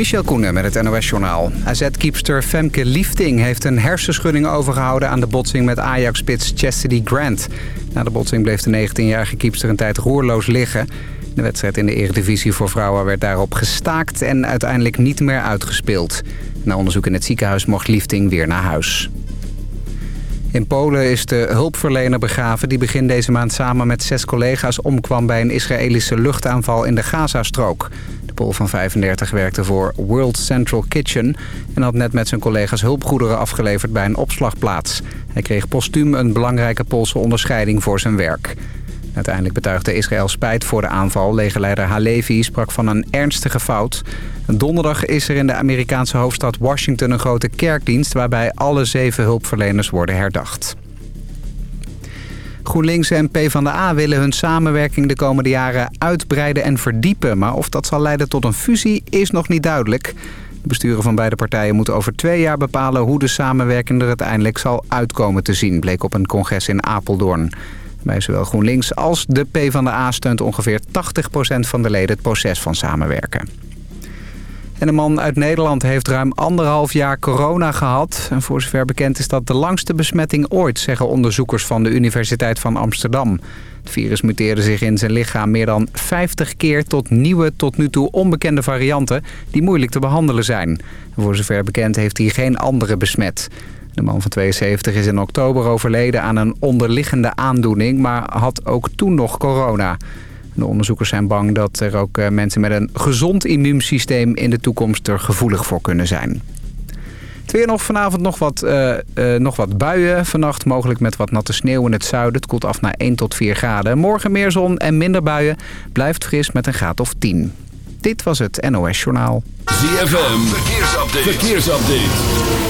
Michel Koenen met het NOS-journaal. AZ-kiepster Femke Liefting heeft een hersenschudding overgehouden... aan de botsing met Ajax-spits Chastity Grant. Na de botsing bleef de 19-jarige kiepster een tijd roerloos liggen. De wedstrijd in de Eredivisie voor vrouwen werd daarop gestaakt... en uiteindelijk niet meer uitgespeeld. Na onderzoek in het ziekenhuis mocht Liefting weer naar huis. In Polen is de hulpverlener begraven die begin deze maand samen met zes collega's omkwam bij een Israëlische luchtaanval in de Gazastrook. Pool van 35 werkte voor World Central Kitchen en had net met zijn collega's hulpgoederen afgeleverd bij een opslagplaats. Hij kreeg postuum een belangrijke Poolse onderscheiding voor zijn werk. Uiteindelijk betuigde Israël spijt voor de aanval. Legerleider Halevi sprak van een ernstige fout. Donderdag is er in de Amerikaanse hoofdstad Washington een grote kerkdienst... waarbij alle zeven hulpverleners worden herdacht. GroenLinks en PvdA willen hun samenwerking de komende jaren uitbreiden en verdiepen. Maar of dat zal leiden tot een fusie is nog niet duidelijk. De besturen van beide partijen moeten over twee jaar bepalen... hoe de samenwerking er uiteindelijk zal uitkomen te zien... bleek op een congres in Apeldoorn. Bij zowel GroenLinks als de PvdA steunt ongeveer 80% van de leden het proces van samenwerken. En een man uit Nederland heeft ruim anderhalf jaar corona gehad. En voor zover bekend is dat de langste besmetting ooit, zeggen onderzoekers van de Universiteit van Amsterdam. Het virus muteerde zich in zijn lichaam meer dan 50 keer tot nieuwe, tot nu toe onbekende varianten die moeilijk te behandelen zijn. Voor zover bekend heeft hij geen andere besmet. De man van 72 is in oktober overleden aan een onderliggende aandoening, maar had ook toen nog corona. De onderzoekers zijn bang dat er ook eh, mensen met een gezond immuunsysteem in de toekomst er gevoelig voor kunnen zijn. Het weer nog vanavond nog wat, uh, uh, nog wat buien. Vannacht mogelijk met wat natte sneeuw in het zuiden. Het koelt af naar 1 tot 4 graden. Morgen meer zon en minder buien. Blijft fris met een graad of 10. Dit was het NOS Journaal. ZFM, verkeersupdate. verkeersupdate.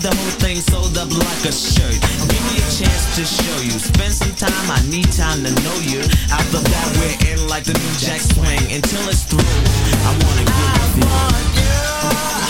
have the whole thing sold up like a shirt. Give me a chance to show you. Spend some time, I need time to know you. After that, we're in like the new jack swing. Until it's through, I wanna get you.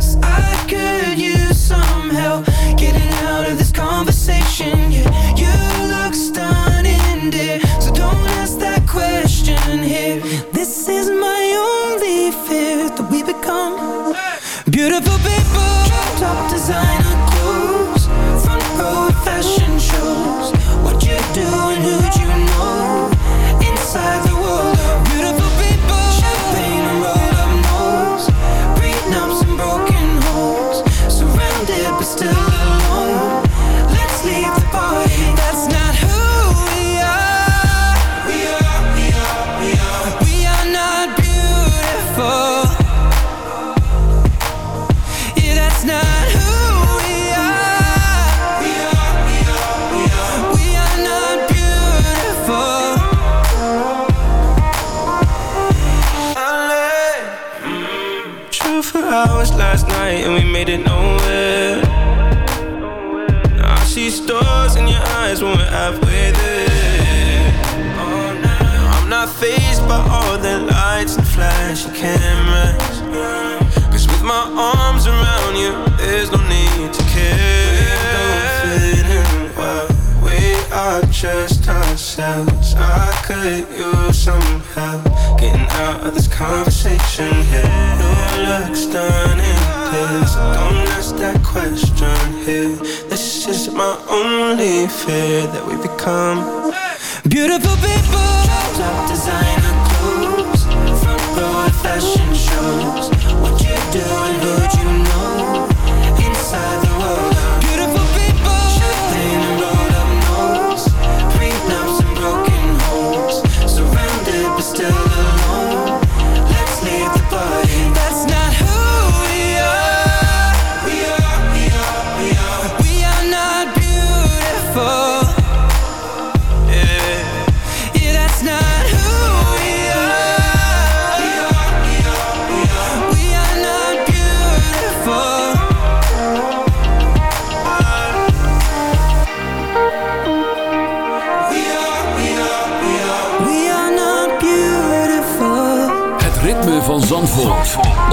one. hurt you somehow. Getting out of this conversation here. Your looks stunning, please don't ask that question here. This is my only fear that we become beautiful people. Top designer clothes, front row fashion shows. What you doing?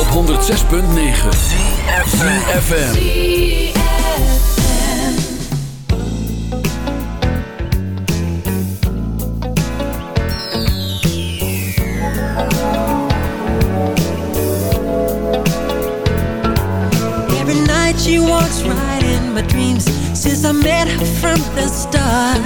Op 106.9 CFFM Every night she walks right in my dreams. Since I met her from the start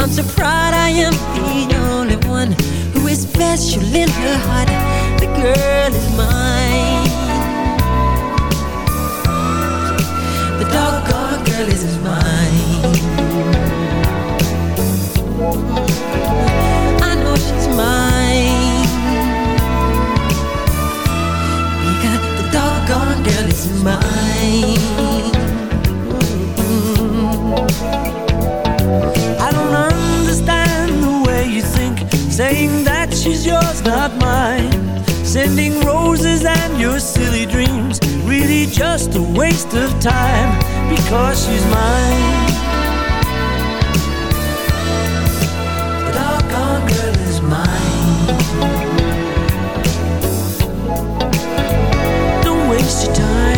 I'm so proud I am the only one Who is special in her heart girl is mine. The doggone girl is mine. I know she's mine. Because the doggone girl is mine. I don't understand the way you think. Saying that she's yours, not mine Sending roses and your silly dreams. Really just a waste of time Because she's mine. The doggone girl is mine. Don't waste your time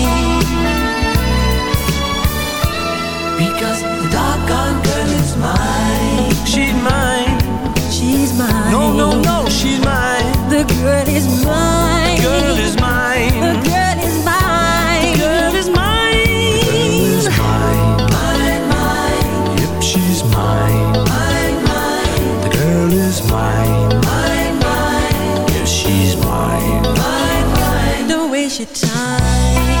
mine No, no, no, she's mine. The girl is mine. The Girl is mine. The mine. Girl is mine. The Girl is mine. Mine, mine. Yep, she's mine. Mine, mine. The girl is mine. Mine, mine. Yes, she's mine. Mine, mine. Don't waste your time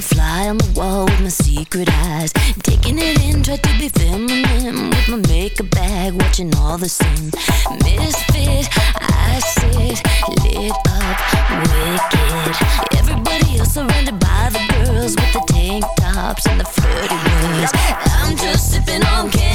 a fly on the wall with my secret eyes. Taking it in, try to be feminine with my makeup bag, watching all the sin. Misfit, I sit lit up, wicked. Everybody else surrounded by the girls with the tank tops and the flirty words. I'm just sipping on chamomile,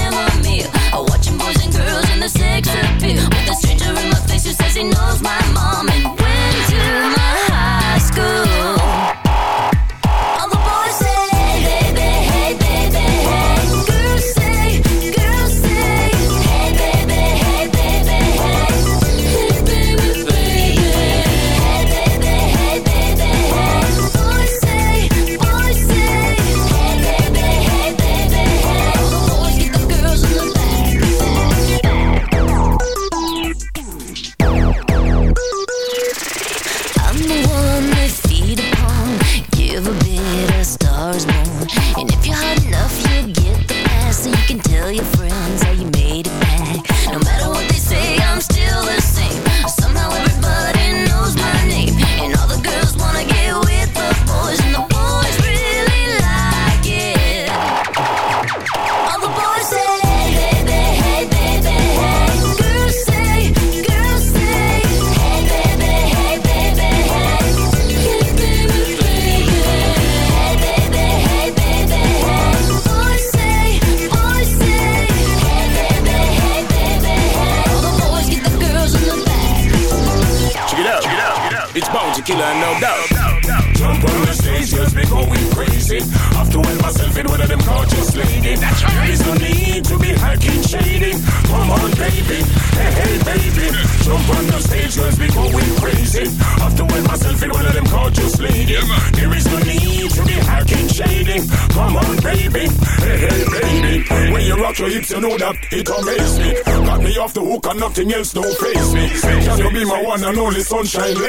sunshine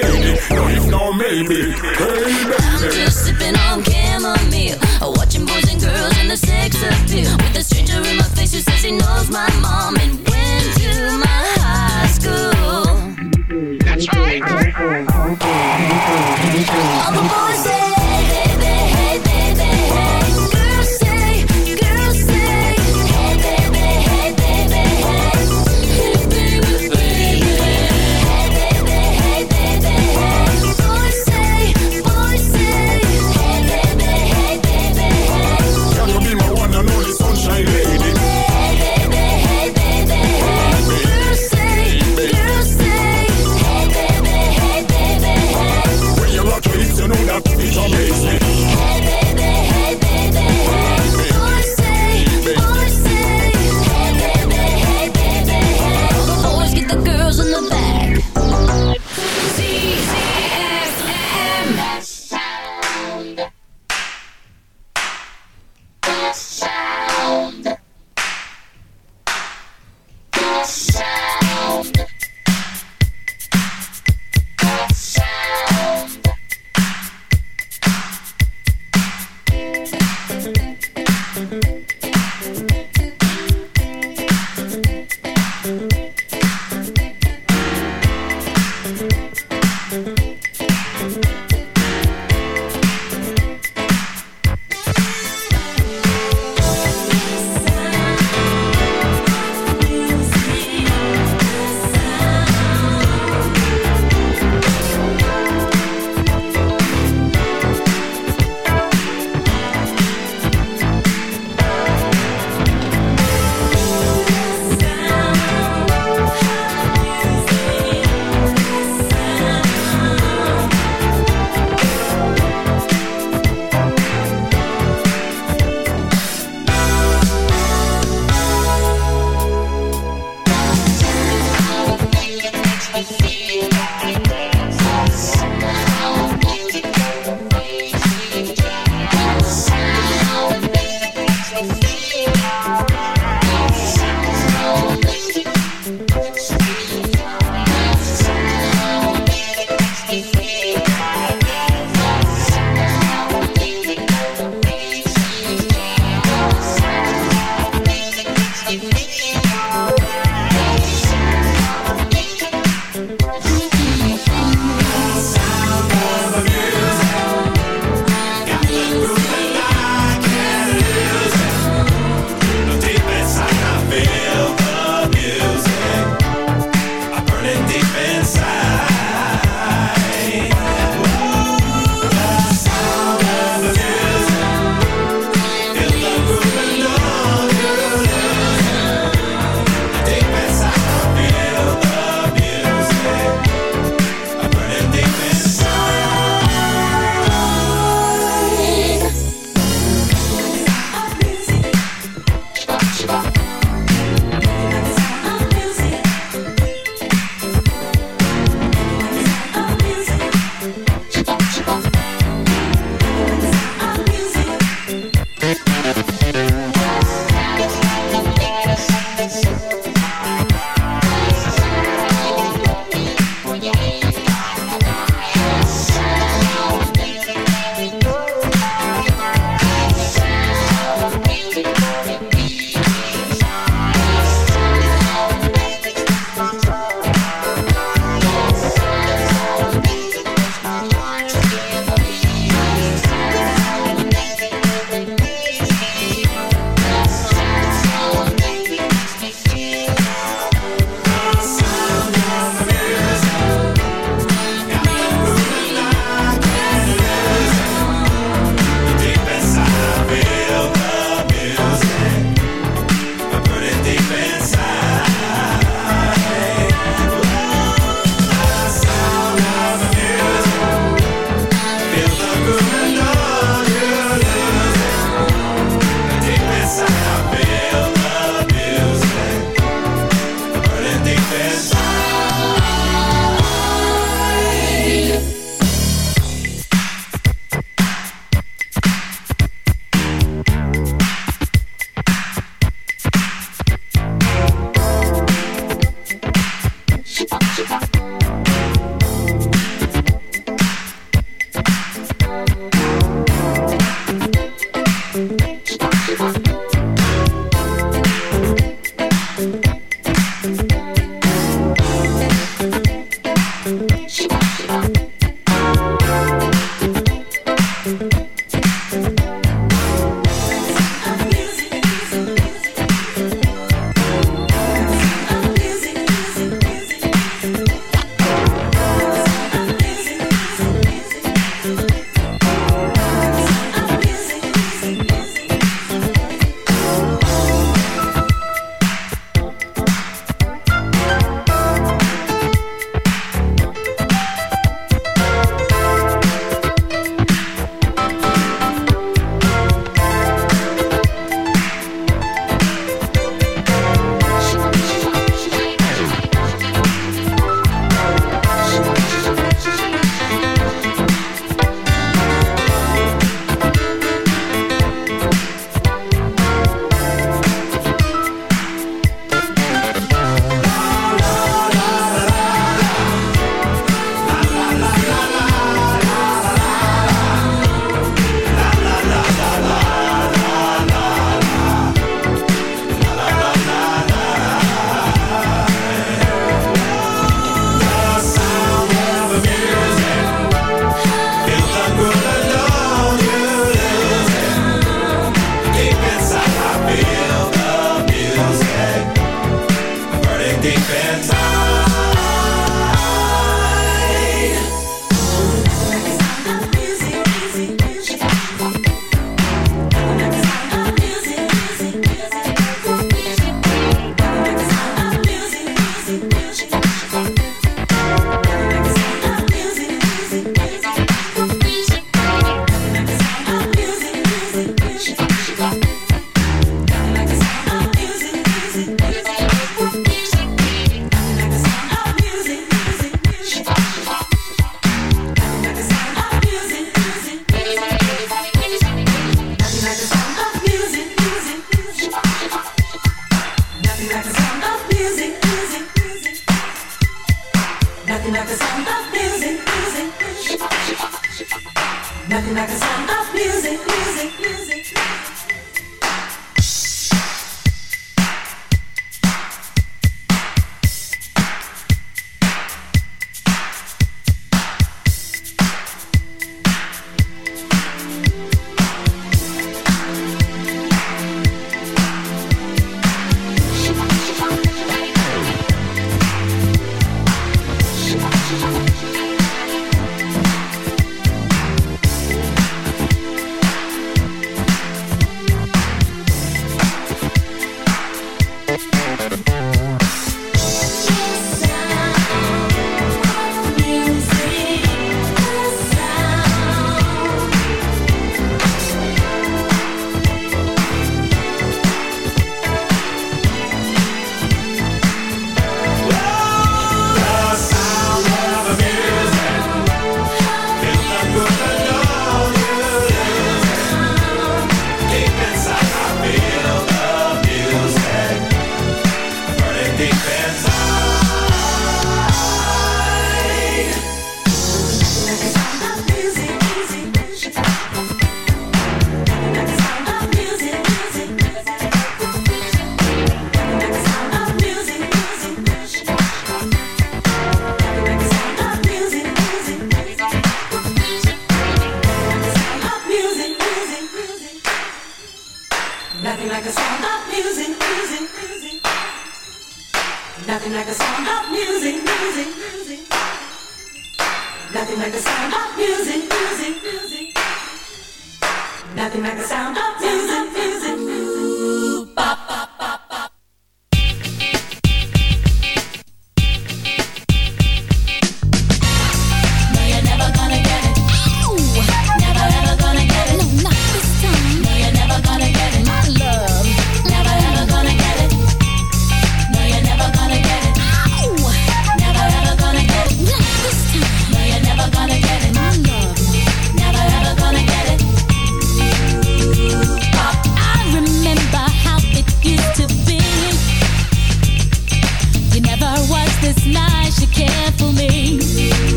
this nice, you cared for me.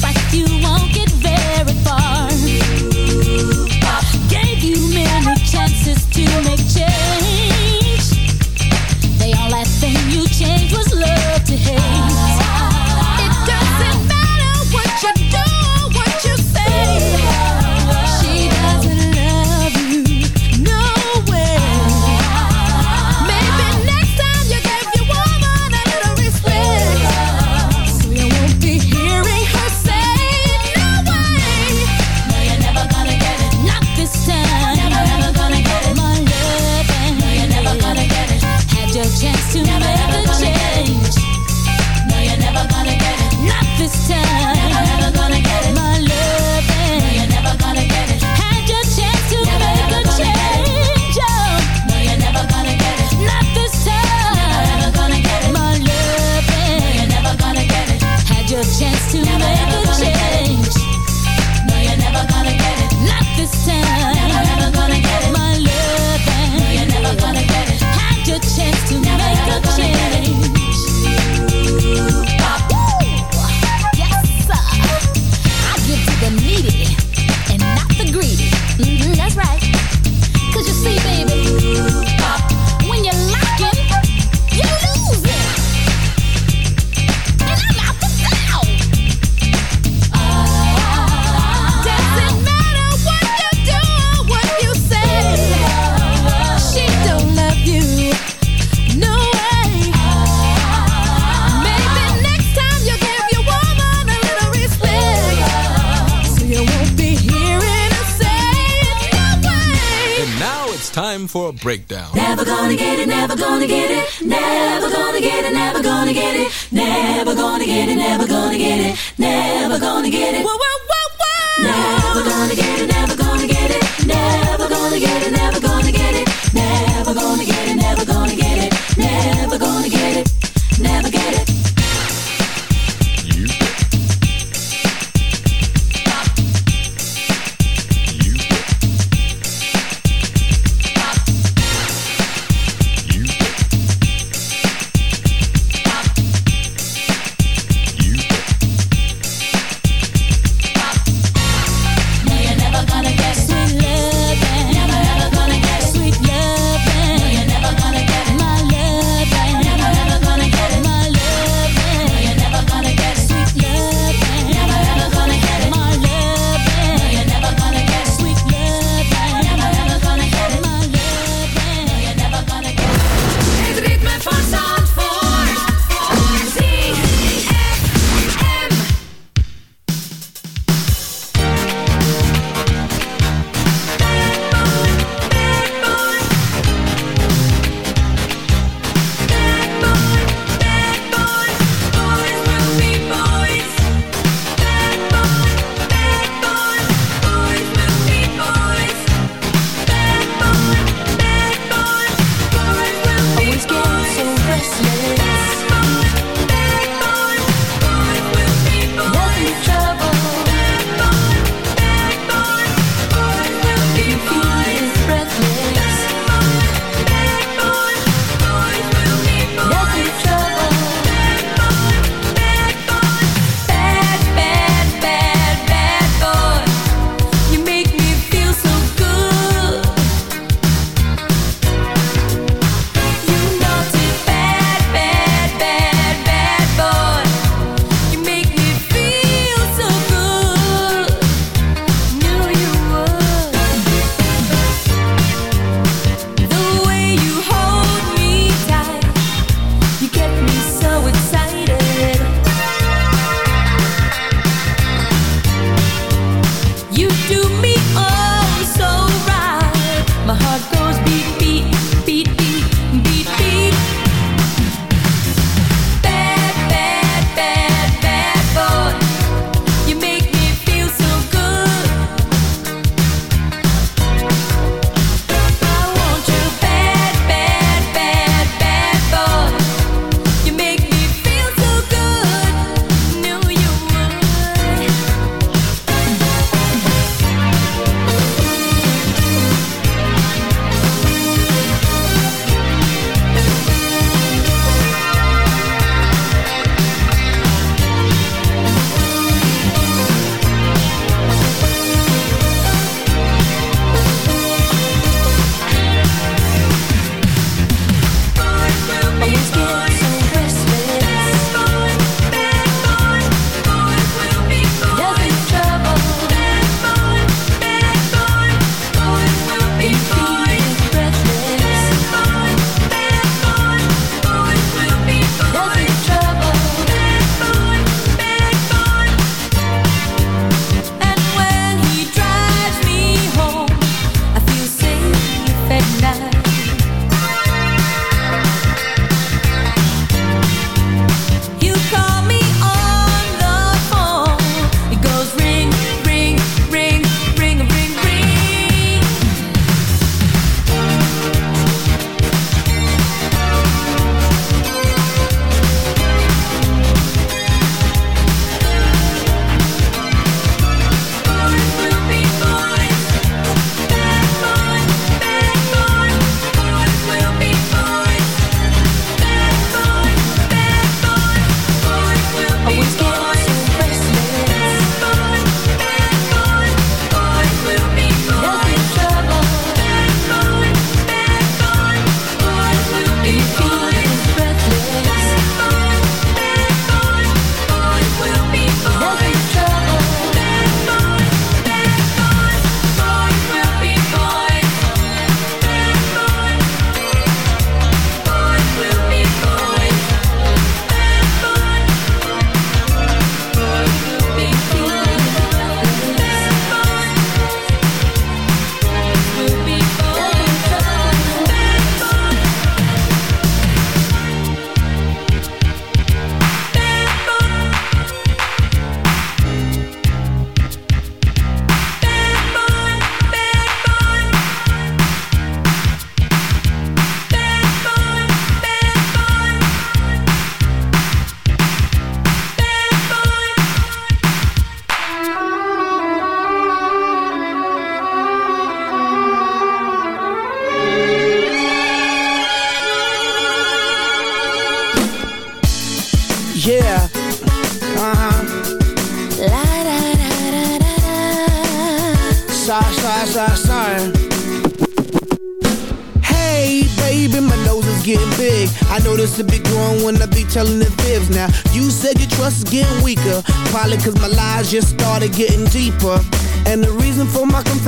Breath, you won't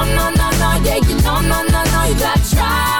No, no, no, yeah, you no, no, no, no, you gotta try.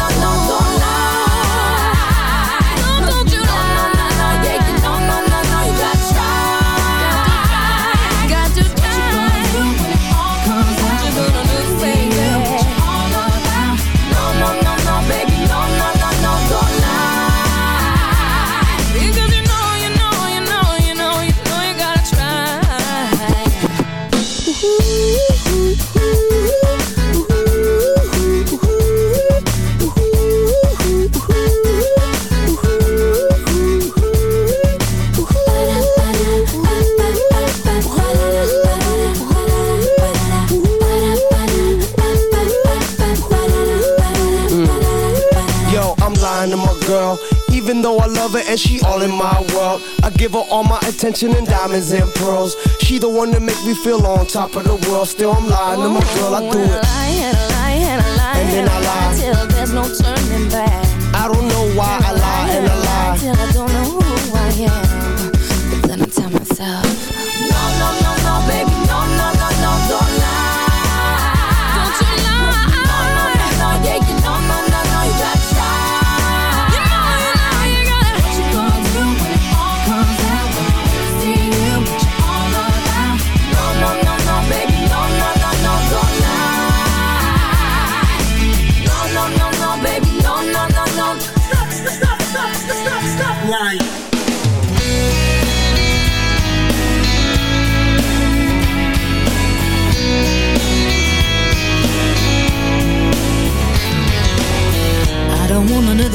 love her and she all in my world, I give her all my attention and diamonds and pearls. She the one that make me feel on top of the world. Still, I'm lying to my girl. I do it. and a lie, and a lie, And then and I a lie. till there's no turning back.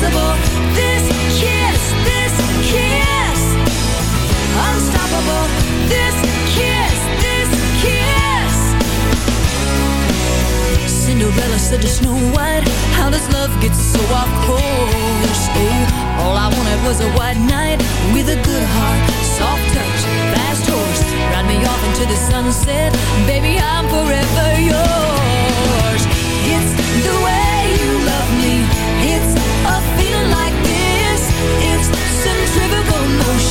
This kiss, this kiss, unstoppable. This kiss, this kiss. Cinderella said to Snow White, How does love get so off? Oh, all I wanted was a white with a good heart, soft touch, fast horse. Ride me off into the sunset, baby, I'm forever yours. It's the way centrifugal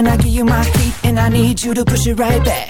When I give you my heat, and I need you to push it right back.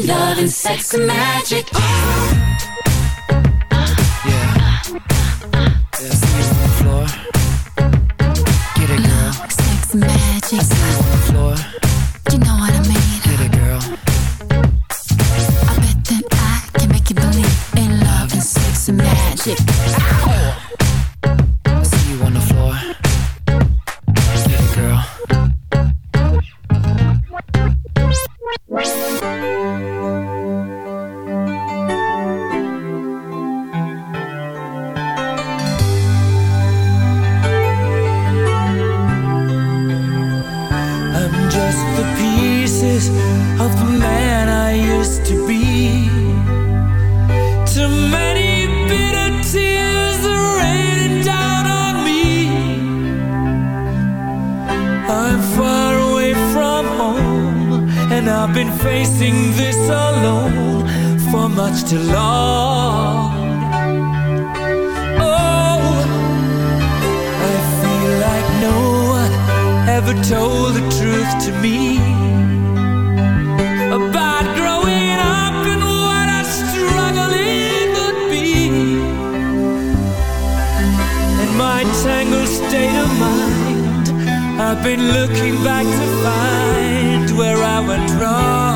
love and sex and magic. Just the pieces of the man I used to be. Too many bitter tears are raining down on me. I'm far away from home, and I've been facing this alone for much too long. Ever told the truth to me about growing up and what a struggle it would be. In my tangled state of mind, I've been looking back to find where I went wrong.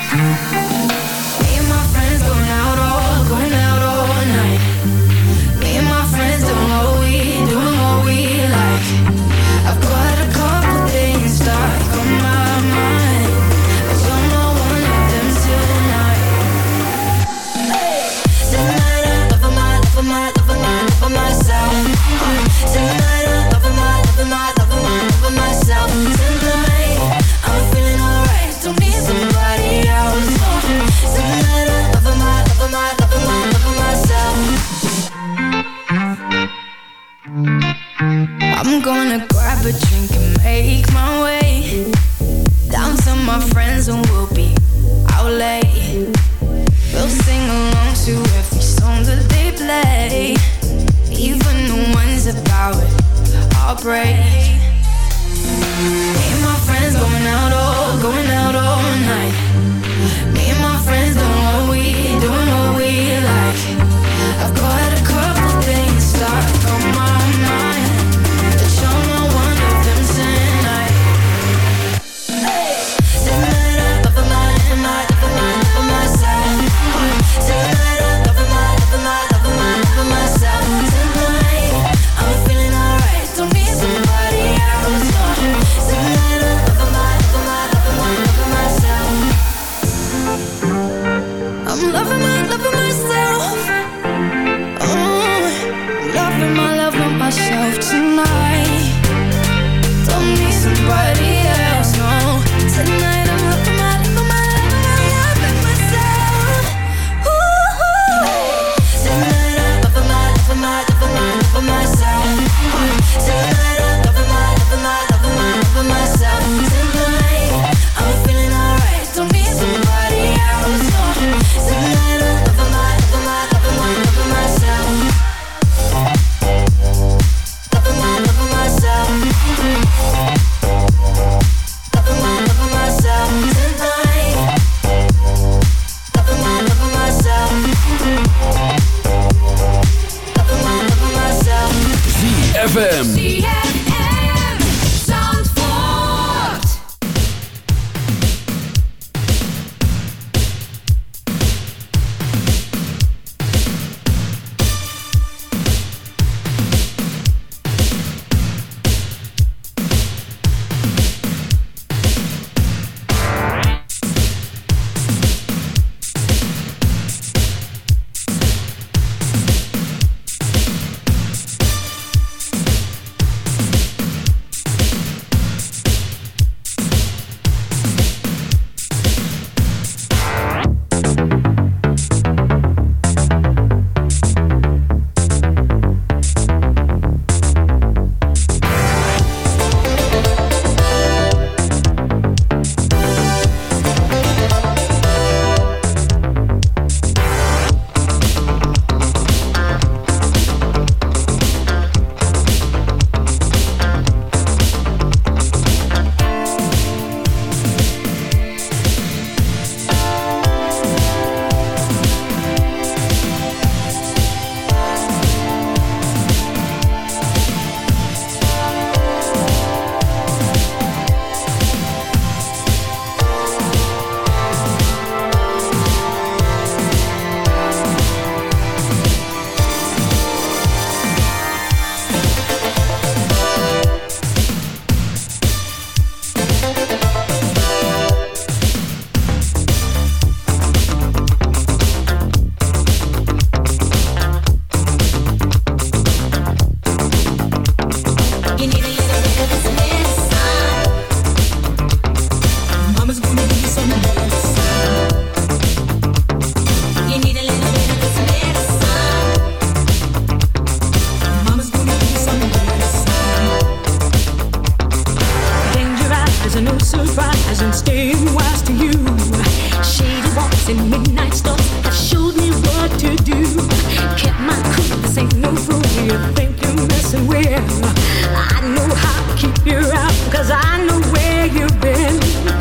break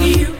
you